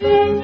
嗯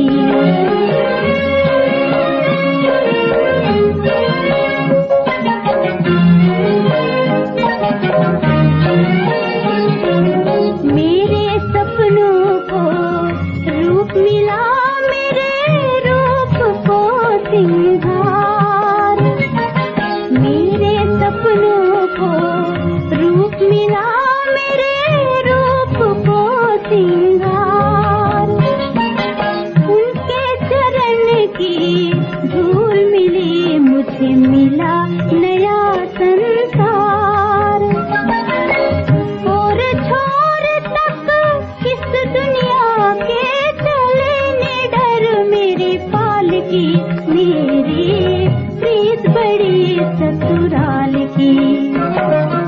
बड़ी ससुराल की।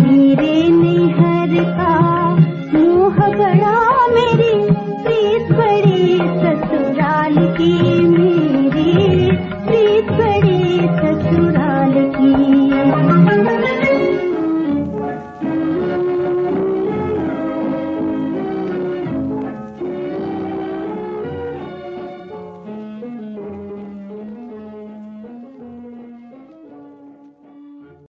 मेरे निहर का मोह बड़ा